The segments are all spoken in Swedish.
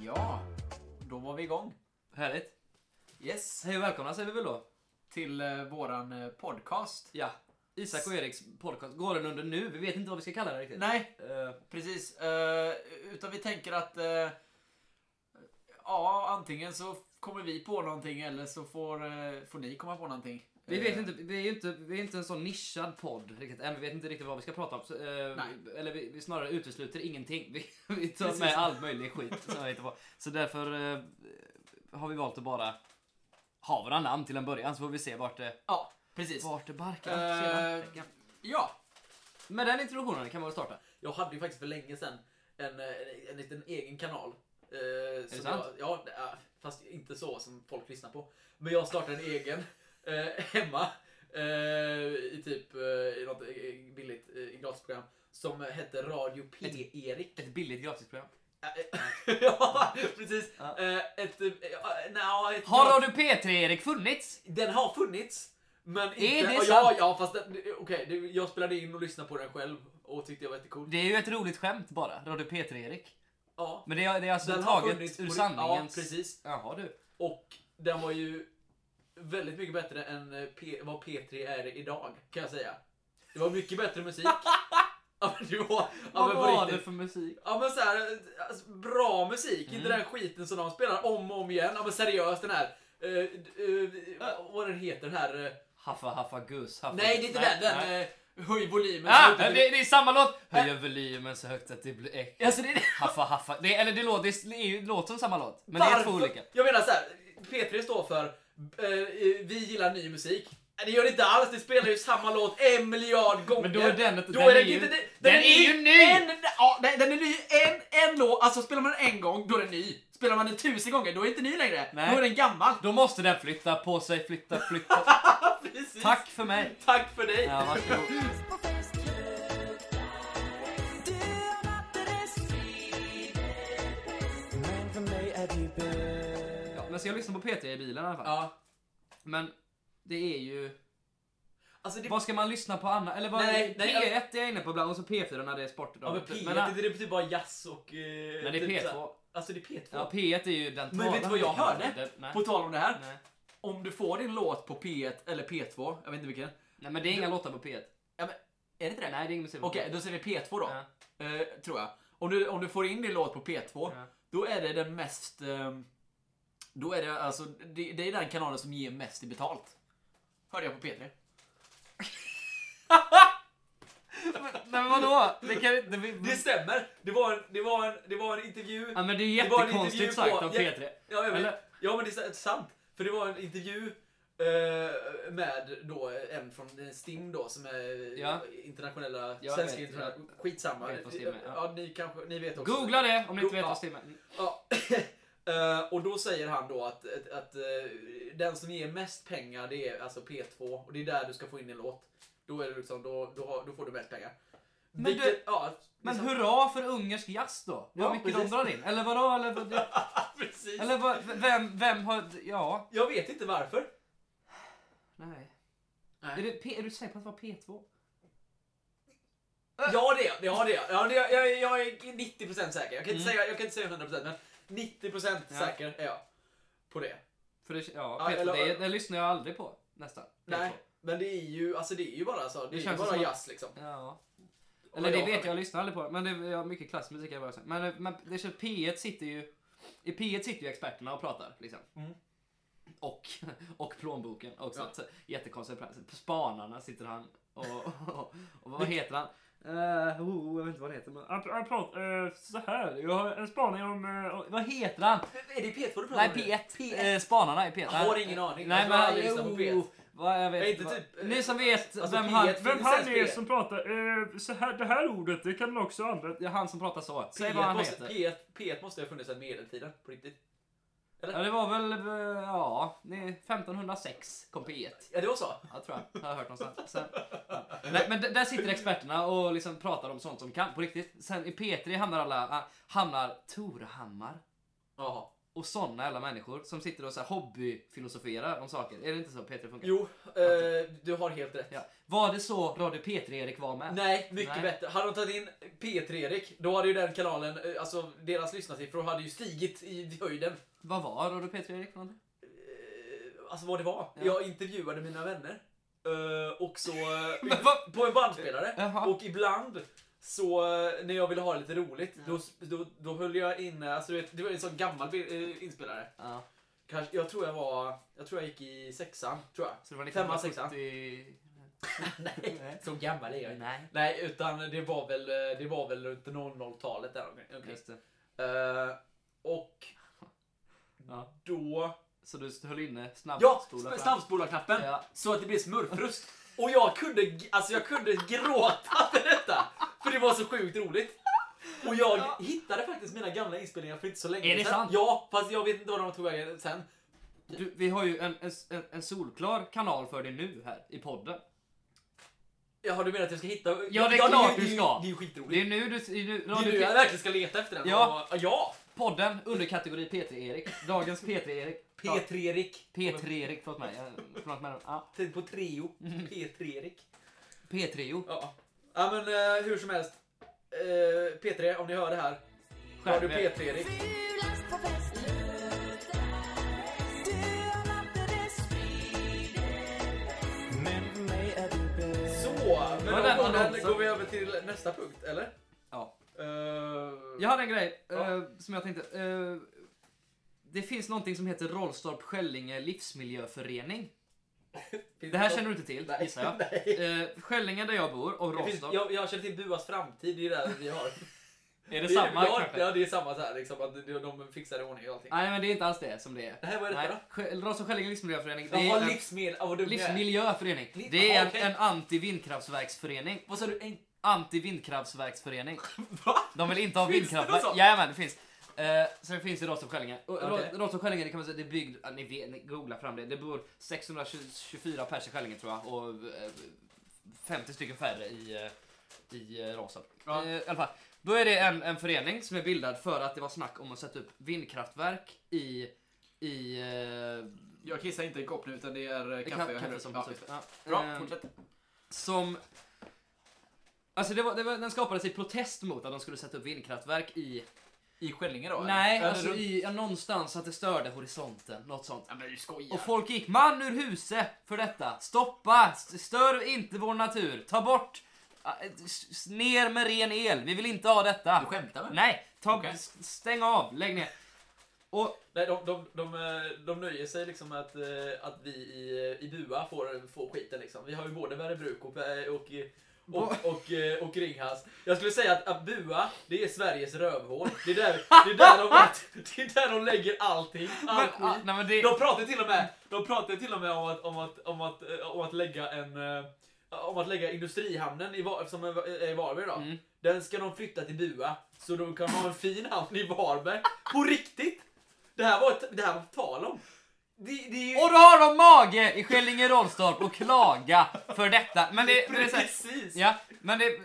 Ja, då var vi igång. Härligt. Yes. Hej och välkomna säger vi väl då. Till eh, våran eh, podcast. Ja. Isak och Eriks podcast. Går den under nu? Vi vet inte vad vi ska kalla den riktigt. Nej, Eh, precis. Eh, utan vi tänker att eh, ja, antingen så kommer vi på någonting eller så får, eh, får ni komma på någonting. Vi vet inte, vi är inte, vi är inte en sån nischad podd riktigt än. Vi vet inte riktigt vad vi ska prata om. Så, eh, Nej. eller vi, vi snarare utesluter ingenting. Vi, vi tar Precis. med all möjlig skit som hittar på. Så därför eh, har vi valt att bara ha våra namn till en början så får vi se vart det, Ja, precis. vart det barkar. Sedan. ja, Med den introduktionen kan man väl starta. Jag hade ju faktiskt för länge sedan en, eh, en liten egen kanal. Eh, som sant? Jag, ja, det är- fast inte så som folk lyssnar på. Men jag startade en egen eh, hemma. Eh, I typ eh, i något eh, billigt eh, gratisprogram. Som hette Radio P-Erik. Ett billigt gratisprogram. ja, precis. Ja. Eh, ett, eh, nja, ett, Har Radio P3 Erik funnits? Den har funnits. Men inte... det ja, sant? ja, fast den- okej. det- jag spelade in och lyssnade på den själv. Och tyckte jag var jättecool. Det är ju ett roligt skämt bara. Radio P3 Erik. Ja. Men det är, det är alltså Den har taget ur sanningens... Ja, precis. Jaha du. Och den var ju väldigt mycket bättre än eh, P- vad P3 är idag, kan jag säga. Det var mycket bättre musik. ja, men det var, ja, Vad men på var det för musik? Ja men så här, alltså, bra musik, inte Mm. den skiten som de spelar om och om igen. Ja men seriöst den här, eh, eh, vad den heter den här. eh, Haffa haffa gus. Haffa. nej det är inte den, den nej. eh, höj volymen. Ah, det, inte- det är samma låt! Höjer volymen så högt att det blir äckligt. Alltså, det, det, Haffa haffa. Det, eller det låter, det, är det låter som samma låt. Men det är två olika. Jag menar så här, P3 står för eh, vi gillar ny musik. Nej, Det gör det inte alls, det spelar ju samma låt en miljard gånger. Men då är den- Då den är den ju- inte... den är ju ny! En, ja, den, den är ny en, en låt. Alltså spelar man den en gång, då är den ny. Spelar man den tusen gånger, då är den inte ny längre. Nej. Då är den gammal. Då måste den flytta på sig, flytta, flytta. Precis. Tack för mig. Tack för dig. Ja, men så jag lyssnar på P3 i bilen i alla fall. Ja. Men det är ju... Alltså det, Vad ska man lyssna på annat? Eller vad, Nej, nej, P1 är jag inne på ibland och så P4 när det är sport. ja, men P1, men, det, det betyder bara jazz och... Eh, men det är typ så P2. här- Alltså det är P2. Ja, P1 är ju den Men vet du vad jag hörde? Nej. På tal om det här. Nej. Om du får din låt på P1 eller P2, jag vet inte vilken. Nej, men det är inga låtar på P1. Ja, men, är det inte det? Nej, det är ingen musik på Okej, P1. då säger vi P2 då. Ja. Eh, tror jag. Om du, om du får in din låt på P2, Ja. då är det den mest... ehm, då är det alltså, det, det är den kanalen som ger mest i betalt. Hörde jag på P3. Nej, men vadå? Det kan det, vi, Det stämmer! Det var en, det var en, det var en intervju. Ja, men det är Det var en jättekonstigt sagt av ja, P3. Ja, jag vet. Eller? ja men det är sant. För det var en intervju eh, med då en från Stim då som är Ja. internationella, Jag svenska vet, internationella, skitsamma. vet ja. ja. ni kanske, ni vet också. Googla det om ni inte vet Ja. vad Stim är. Ja. Eh, och då säger han då att, att, att eh, den som ger mest pengar det är alltså P2 och det är där du ska få in en låt. Då, är det liksom, då, då, då får du mest pengar. Men Vilket- du- ja, Men liksom- hurra för ungersk jazz då. Vad Ja, mycket precis. de drar in. Eller vadå? Eller, vad- Precis. eller vad, vem, vem har... Ja. Jag vet inte varför. Nej. Nej. Är, P, är du säker på att det var P2? Ja det är jag, ja, det är jag. Ja, det är, jag, jag är 90% säker. Jag kan, inte Mm. säga, jag kan inte säga 100% men 90% Ja. säker är jag. På det. För det, ja, P2, eller- det, det lyssnar jag aldrig på. Nästan. P2. Nej, men det är ju, alltså det är ju bara så. Det, Det är bara jazz liksom. Ja. Och Eller det jag- vet jag, jag lyssnar aldrig på det. Men det är ja, mycket klassmusik jag. Men, men det känns, P1 sitter ju... I P1 sitter ju experterna och pratar liksom. Mm. Och, och plånboken också. Ja. På Spanarna sitter han och, och, och, vad heter han? Uh, oh, jag vet inte vad han heter. Men han, han pratar uh, så här. Jag har en spaning om... Uh, vad heter han? Är det P2 du pratar Nej, om nu? P1. P1. Eh, spanarna i P1. Jag har ingen aning. Nej, Jag men aldrig lyssnat på jo, P1. Vad, jag vet Jag är inte typ, eh, Ni som vet alltså, vem P1 han, vem han är P1. som pratar eh, så här, det här ordet, det kan man också använda. Ja, han som pratar så. Säg vad P1 han måste, heter. P1, P1 måste ha funnits sedan medeltiden, på riktigt. Ja, det var väl, eh, ja, det är 1506 kom P1. Ja, det var så. Jag tror jag, har jag hört någonstans. Sen, ja. Nej, men där sitter experterna och liksom pratar om sånt som kan på riktigt. Sen i P3 hamnar alla, ah, hamnar Torhammar. Jaha. och såna jävla människor som sitter och så här hobbyfilosoferar om saker. Är det inte så Peter funkar? Jo, eh, du har helt rätt. Ja. Var det så Radio P3-Erik var med? Nej, mycket Nej. bättre. Hade de tagit in P3-Erik, då hade ju den kanalen, eh, alltså deras lyssnarsiffror hade ju stigit i höjden. Vad var Radio P3-Erik för någonting? Eh, Alltså vad det var. Ja. Jag intervjuade mina vänner. eh, Och så... eh, På en bandspelare. Jaha. Och ibland så när jag ville ha det lite roligt, Ja. då, då, då höll jag in, alltså du vet, det var en sån gammal inspelare. Ja. Kanske, jag tror jag var, jag tror jag gick i sexan, tror jag. Så det var Femma, sexan. 1970... Nej, så gammal är jag inte. Nej. Nej, utan det var väl, det var väl runt 00-talet där omkring. Det. Eh, och Ja. då... Så du höll inne Ja! snabbspola fram? Snabbspolarknappen! Ja. Så att det blev smurfrust. Och jag kunde, alltså jag kunde gråta till detta. För det var så sjukt roligt. Och jag hittade faktiskt mina gamla inspelningar för inte så länge Är det sedan. sant? Ja, fast jag vet inte vad de tog vägen sen. Du, vi har ju en, en, en solklar kanal för dig nu här i podden. Jaha, du menar att jag ska hitta? Ja, det är klart du ska. Det är ju Det är skitroligt. nu du... Nu, Det är nu jag verkligen ska leta efter den. Ja. Ja! Podden under kategori P3-Erik. Dagens P3-Erik. P3-Erik. P3-Erik, förlåt mig. Jag- Förlåt mig. Ja. Tänk på trio. P3-Erik. P3-o. Ja. ja, men eh, hur som helst. Eh, P3, om ni hör det här. Radio Skärp er. P3-Erik. Fulast på fest Du har nattades Med mig är du bäst Så, med var den de orden annonsen. går vi över till nästa punkt, eller? Ja. Eh, Jag hade en grej Ja. eh, som jag tänkte. eh, det finns någonting som heter Rollstorp Skällinge livsmiljöförening. Det här känner du inte till, Nej. gissar jag. Nej. Skällinge där jag bor och Det Rollstorp. jag, jag känner till Buas framtid, det är det vi har. Är det samma ja, kanske? ja, det är samma så här, liksom, att de, de fixar i ordning och allting. Nej men det är inte alls det som det är. Det här, vad är Nej, detta då? Rollstorp Skällinge livsmiljöförening. Det Jaha, är jag är. livsmiljöförening. Liv- Det är en, okej. en anti-vindkraftsverksförening. Vad sa du? En... Anti-vindkraftsverksförening. Va? De vill inte ha Finns det vindkraftverk. sånt? Jajamän, det finns. Eh, så det finns i Rollstorp Skällinge. Okej. Rollstorp Skällinge, det kan man säga, det är byggd, ni vet, ni googlar fram det. Det bor 624 pers i Skällinge tror jag och eh, 50 stycken färre i, eh, i eh, Rollstorp. Ja. Eh, I alla fall. Då är det en, en förening som är bildad för att det var snack om att sätta upp vindkraftverk i, i eh, Jag kissar inte i kopp nu utan det är eh, det kaffe jag häller kaffe upp. Ja, ja, det. Bra, fortsätt. som... Alltså det var, det var, den skapades i protest mot att de skulle sätta upp vindkraftverk i... I Skällinge då? Nej, eller? alltså i, ja, någonstast att det störde horisonten. Något sånt. Ja, men du skojar. Och folk gick man ur huset för detta. Stoppa! St- Stör inte vår natur. Ta bort! Ner med ren el. Vi vill inte ha detta. Du skämtar med Nej, ta, s- stäng av. Lägg ner. Och Nej, de, de, de, eh, de nöjer sig liksom med att, eh, att vi i, i Bua får, får skiten liksom. Vi har ju både Väröbruk och, eh, och, och, och, eh, och Ringhals. Jag skulle säga att, att Bua, det är Sveriges rövhål. Det är där, det är där, de, det är där de lägger allting. All men, skit. ah, nej, men det, De pratar till och med, de pratar till och med om att, om att, om att, eh, om att lägga en... eh, Om att lägga industrihamnen i, Var- som är i Varberg då. Mm. Den ska de flytta till Bua. Så de kan ha en fin hamn i Varberg. På riktigt! Det här var, ett, det här var tal om. Det, det ju... Och då har de mage i Skällinge Rollstorp och klaga för detta. Men det, men det Precis! Ja, men det...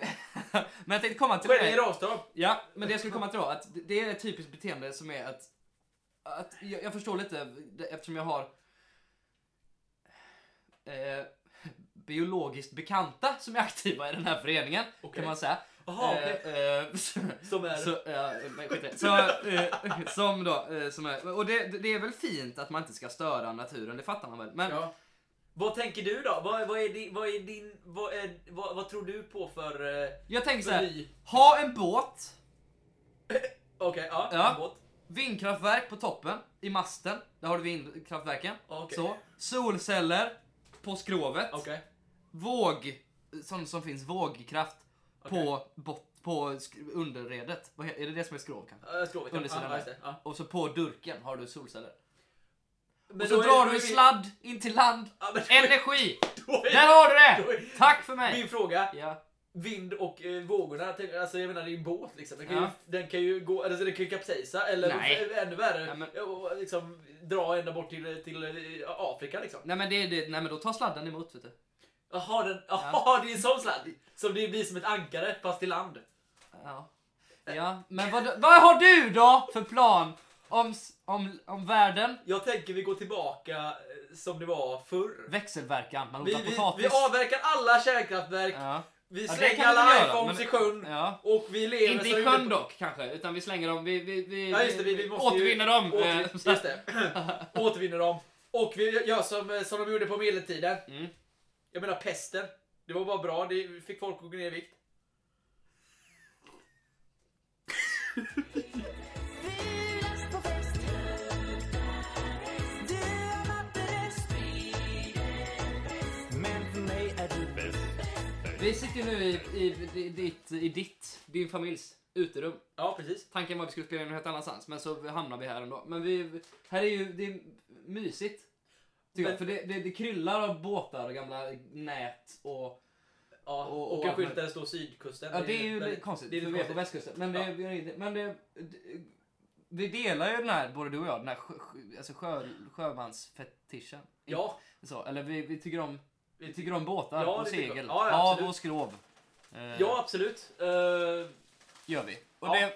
men jag tänkte komma till Skällinge det. Råstorp. Ja, men det jag skulle komma till då, att det är ett typiskt beteende som är att... att jag, jag förstår lite, eftersom jag har... Eh, biologiskt bekanta som är aktiva i den här föreningen, Okej. kan man säga. Jaha. Eh, eh, så, Som är... så, ja, men skit i det. så, eh, som då, eh, som är, och det, det är väl fint att man inte ska störa naturen, det fattar man väl. Men Ja. Vad tänker du då? Vad, vad, är, din, vad, är din, vad, är, vad, vad tror du på för, eh, jag tänker så här, ny... ha en båt, Okej, ja. Ja. en båt. vindkraftverk på toppen, i masten, där har du vindkraftverken. Okej. Så, solceller på skrovet, Okej. våg, sån som finns, vågkraft På, bot, på underredet. Är det det som är skrov kanske? Uh, skrovet, Undersidan ja. Ja. Och så på durken har du solceller. Men och så drar du sladd in till land. Ja, Energi! är- Där har du det! är- Tack för mig! Min fråga. Ja. Vind och eh, vågorna, alltså jag menar det är en båt liksom. Den kan, Ja. ju, den kan ju gå, alltså den kan ju kapsejsa eller Nej. ännu värre, Ja, men- och liksom dra ända bort till, till eh, Afrika liksom. Nej men, det, det, nej men då tar sladden emot vet du. Jaha, den, jaha det är en sån sladd. Som det blir som ett ankare fast till land. Ja. Ja, men vad, vad har du då för plan om, om, om världen, Jag tänker vi går tillbaka eh, som det var förr. växelverkan, man Vi, odlar vi, potatis. vi avverkar alla kärnkraftverk, ja. vi Ja, slänger vi alla iPhones i sjön ja. och vi lever Inte i sjön dock kanske, utan vi slänger dem, vi, vi, vi, Ja just det, vi, vi måste ju återvinner dem. Åter, eh, just det. Återvinner dem. Och vi gör som, eh, som de gjorde på medeltiden. Mm. Jag menar pesten. Det var bara bra, det fick folk att gå ner i vikt. Vi sitter nu i, i, i, ditt, i ditt, din familjs uterum. Ja, precis. Tanken var att vi skulle spela in något helt annanstans, men så hamnar vi här ändå. Men vi, här är ju, det är mysigt. Tycker jag, Men- för det, det, det kryllar av båtar och gamla nät och... Ja, Och- och, och en skylt där det står sydkusten. Ja, det är ju lite konstigt, Det är för vi är på västkusten. Men det, Ja. vi, men det, det, vi delar ju den här, både du och jag, den här sjö, sjö- alltså sjö, sjömansfetischen. Ja, Så, eller vi, vi, tycker om, vi tycker om båtar Ja, och det segel. Ja, ja, Hav och skrov. Eh, ja absolut. Uh, gör vi. Och Ja. det, och det,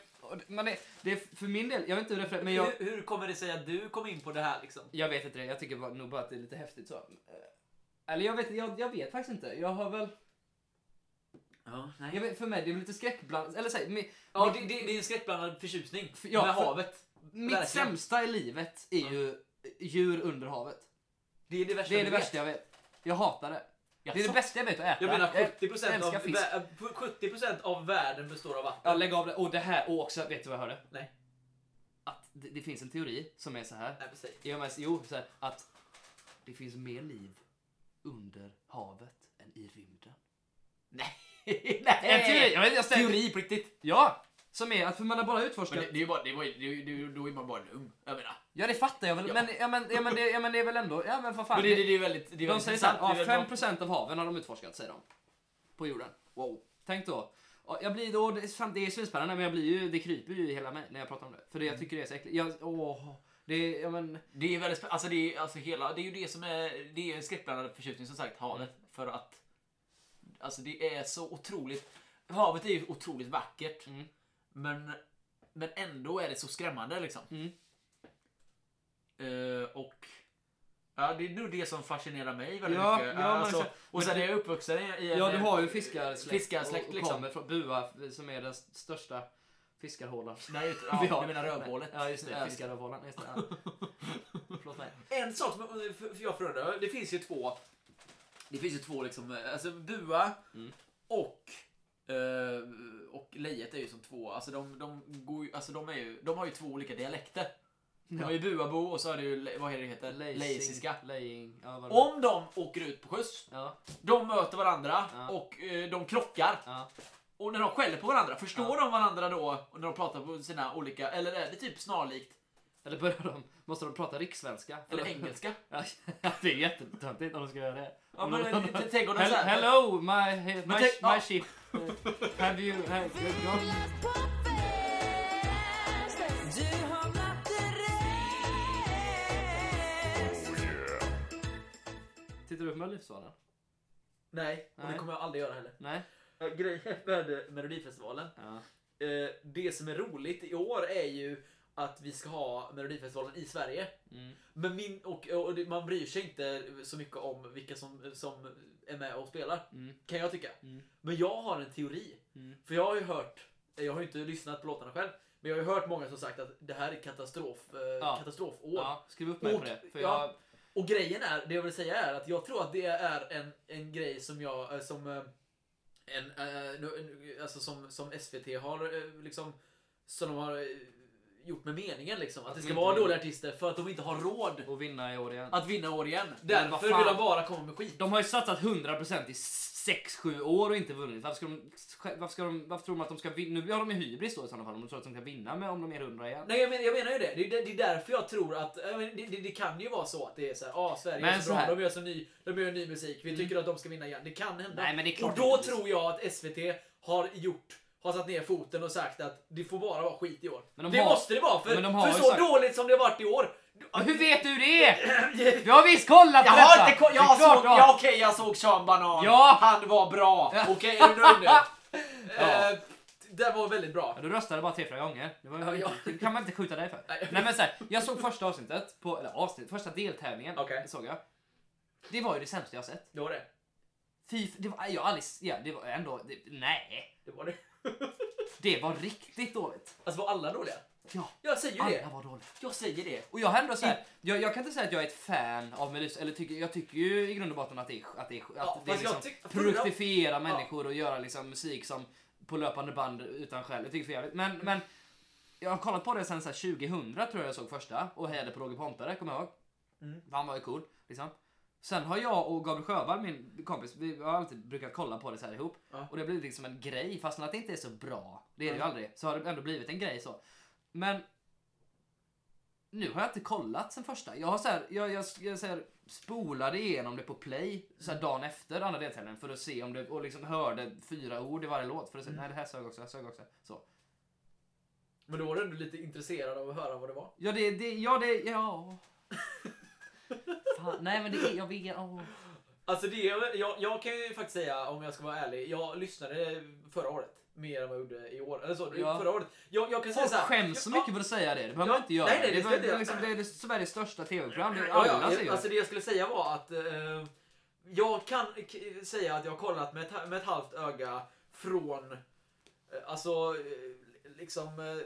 men det, det är för min del, jag vet inte hur det är för, men jag, hur, hur kommer det sig att du kom in på det här liksom? jag vet inte det. Jag tycker bara- nog bara att det är lite häftigt så. Eh, Eller jag vet, jag, jag vet faktiskt inte. Jag har väl, Ja, nej. vet, för mig det är lite skräckblandat, eller mi- Ja, det, det, det är en skräckblandad förtjusning Ja, med för- havet. mitt verkligen. sämsta i livet är Ja. ju djur under havet. Det är det värsta Det är det du vet. värsta jag vet. Jag hatar det. Det är det bästa jag vet att äta. Jag menar 70% älskar av, fisk. vä- 70% av världen består av vatten. Ja, lägg av det. Och det här, och också, vet du vad jag hörde? Nej. Att det, det finns en teori som är så här. Nej, säg. Jo, så här, att det finns mer liv under havet än i rymden. Nej, En teori! Jag vet, jag ställer, Teori på riktigt. Ja! Som är att för man har bara Men utforskat. det, det är ju bara, det var, det, det, då är man bara dum. Jag menar. Ja, det fattar jag väl. Ja. Men, ja, men, ja, men, det, ja, men det är väl ändå... Ja, men för fan. Men det, det, det är väldigt, det är de väldigt säger såhär, ja, väldigt 5% av haven har de utforskat, säger de. På jorden. Wow. Tänk då. Jag blir då, det är svinspännande men jag blir ju, det kryper ju i hela mig när jag pratar om det. För det, jag tycker det är så äckligt. Jag, åh, det är, ja men, Det är väldigt spä- alltså det är, alltså hela, det är ju det som är, det är en skräckblandad förtjusning som sagt, havet. För att, alltså det är så otroligt, havet är ju otroligt vackert. Mm. Men, men ändå är det så skrämmande liksom. Mm. Eh, och, ja det är nog det som fascinerar mig väldigt Ja, mycket. ja, alltså, så- och sen är jag uppvuxen i, en, ja du har ju fiskarsläkt. fiskarsläkt, och, och liksom. kommer från Bua som är den största fiskarhålan. Nej, Vi ja, har. du menar rövhålet. Ja just det, Ja, fiskarrövhålan. Just det, ja. Förlåt mig. En sak som jag- för- för jag förundrar det finns ju två, det finns ju två liksom, alltså bua Mm. och eh, och lejet är ju som två, alltså de, de, går ju, alltså de, är ju, de har ju två olika dialekter. De har ju buabo och så har det ju, vad heter det heter, lejsiska. Lejing. Ja, vad det- Om de åker ut på skjuts, Ja, de möter varandra Ja. och eh, de krockar. ja. Och när de skäller på varandra, förstår de varandra då när de pratar på sina olika, eller är det typ snarlikt, Eller börjar de, måste de prata rikssvenska? eller engelska? Ja, det är jättetöntigt om de ska göra det. Ja, Om men, de- t- tänk om de Hel- Hello, my, my, Men tänk- my ja. ship. Have you... Have, matterest. Tittar du på Melodifestivalen? nej, och det Nej. kommer jag aldrig göra heller. Nej? Ja, Grejen med Melodifestivalen, Ja. eh, det som är roligt i år är ju att vi ska ha Melodifestivalen i Sverige. Mm. Men min, och, och man bryr sig inte så mycket om vilka som, som är med och spelar, Mm. kan jag tycka. Mm. Men jag har en teori. Mm. För jag har ju hört, jag har ju inte lyssnat på låtarna själv, men jag har ju hört många som sagt att det här är katastrof, eh, Ja. katastrofår. Ja, skriv upp mig Och- på det. För ja. jag... Och grejen är, det jag vill säga är att jag tror att det är en, en grej som jag, eh, som eh, en, alltså som, som SVT har liksom, som de har gjort med meningen liksom. Att, Att det de ska vara dåliga artister för att de inte har råd Och vinna i år igen. att vinna år igen. Därför vill de bara komma med skit. De har ju satsat 100% i 6-7 år och inte vunnit. Varför, ska de, varför, ska de, varför tror de att de ska vinna? Nu har de ju hybris då i sådana fall. om De tror att de kan vinna med om de är 100 igen. Nej jag menar, jag menar ju det. Det är, det är därför jag tror att, det, det, det kan ju vara så att det är så här, ah, Sverige Men är så så bra, de gör så ny, de gör ny musik, vi tycker att de ska vinna igen. Det kan hända. Nej, men det är klart och då tror jag att SVT har gjort har satt ner foten och sagt att det får bara vara skit i år. Men de det har- måste det vara, för, har för så sagt- dåligt som det har varit i år. Men hur vet du det? Vi har visst kollat Jag på har detta! inte ko- Det jag klart såg, du ja, okej jag såg Sean Banan. Ja. Han var bra. Ja. Okej, är du nöjd nu? Ja. Eh, Den var väldigt bra. Ja, du röstade bara tre, fyra gånger. Det, var, Ja, ja. det kan man inte skjuta dig för. Nej. Men så här, jag såg första avsnittet, på, eller avsnitt, första deltävlingen. Okej. såg jag. Det var ju det sämsta jag sett. Det var det. Fy, det var, jag aldrig, ja, det var ändå, det, nej. Det var det. Det var riktigt dåligt. Alltså var alla dåliga? Ja, Jag säger ju det. alla var dåliga. Jag säger det. Och jag har ändå så här, jag, jag kan inte säga att jag är ett fan av Medusa, eller tycker, jag tycker ju i grund och botten att det är, att det är, Ja, att det är liksom tyck- produktifiera människor och göra liksom musik som på löpande band utan själ. Jag tycker det är för jävligt. Men, men jag har kollat på det sen så här 2000 tror jag jag såg första och hejade på Roger Pontare, kommer jag ihåg. Mm. Han var ju cool, liksom. Sen har jag och Gabriel Sjöberg, min kompis, vi har alltid brukat kolla på det så här ihop. Ja. Och det har blivit liksom en grej, fast att det inte är så bra. Det är det ju aldrig. Så har det ändå blivit en grej så. Men nu har jag inte kollat sen första. Jag har så här, jag, jag, jag så här, spolade igenom det på play så här dagen efter andra deltävlingen för att se om det och liksom hörde fyra ord i varje låt för att se, Mm. nej det här sög också, det här sög också. Så. Men då var du ändå lite intresserad av att höra vad det var. Ja det, det, ja det, ja. Fan, nej men det är, jag vet, åh. Alltså det, jag, jag kan ju faktiskt säga, om jag ska vara ärlig, jag lyssnade förra året. Mer än vad jag gjorde i år. Eller så, Ja. förra året. Jag, jag kan Folk säga så här, skäms så mycket för att säga det. Det behöver Ja, man inte göra. nej, nej, det det, det, jag. liksom, det är det Sveriges största tv-program. Det Ja, ja, jag, alltså det. det jag skulle säga var att eh, jag kan säga att jag har kollat med ett, med ett halvt öga från, eh, alltså, eh, liksom, eh,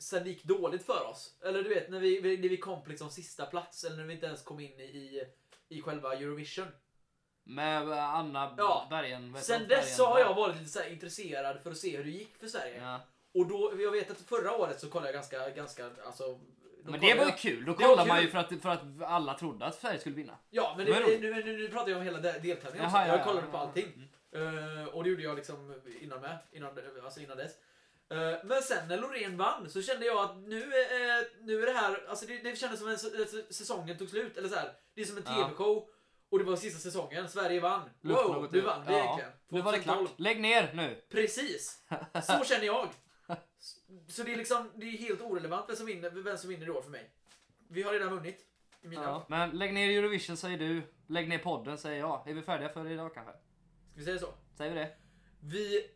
sen det gick dåligt för oss. Eller du vet, när vi, när vi kom på liksom sista plats, eller när vi inte ens kom in i, i, själva Eurovision. Med eh, Anna Ja. Bergen. Sen dess så har jag varit lite så intresserad för att se hur det gick för Sverige. Ja. Och då, jag vet att förra året så kollade jag ganska, ganska, alltså... Men det kollade var ju kul. Då kollar man ju för att, för att alla trodde att Sverige skulle vinna. Ja, men Det nu, nu, nu pratar jag om hela de- deltävlingen också. Jaha, ja, jag ja, kollade på allting. Eh, och det gjorde jag liksom innan med. Innan, alltså innan dess. Eh, men sen när Loreen vann så kände jag att nu, är- nu är det här, alltså det, det kändes som en att säsongen tog slut. Eller så här, det är som en. TV-show. Och det var sista säsongen, Sverige vann. Wow, nu vann vi Ja, egentligen. Nu var det 2012. klart. Lägg ner nu. Precis! Så känner jag. Så det är liksom, det är helt orelevant vem som vinner, vem som vinner i år för mig. Vi har redan vunnit. I mina Ja. Men lägg ner Eurovision säger du. Lägg ner podden säger jag. Är vi färdiga för idag kanske? Ska vi säga så? Säger vi det? Vi,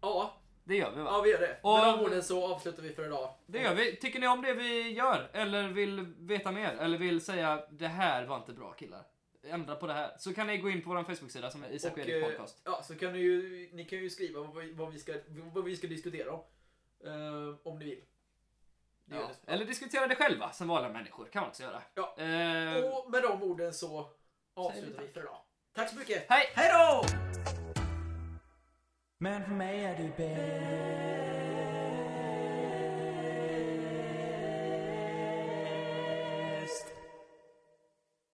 ja, Det gör vi va? ja vi gör det. Och- Med de orden så avslutar vi för idag. Det gör vi. Tycker ni om det vi gör? Eller vill veta mer? Eller vill säga det här var inte bra killar? Ändra på det här. Så kan ni gå in på vår Facebook-sida som är Isak och eh, Podcast. Ja, så kan ni ju, ni kan ju skriva vad vi, vad vi, ska, vad vi ska diskutera om. Eh, om ni vill. Ja. Eller diskutera det själva som vanliga människor. kan man också göra. Ja. Eh, Och med de orden så avslutar vi vi för idag. Tack så mycket. hej! Hej då! Men för mig är du bäst.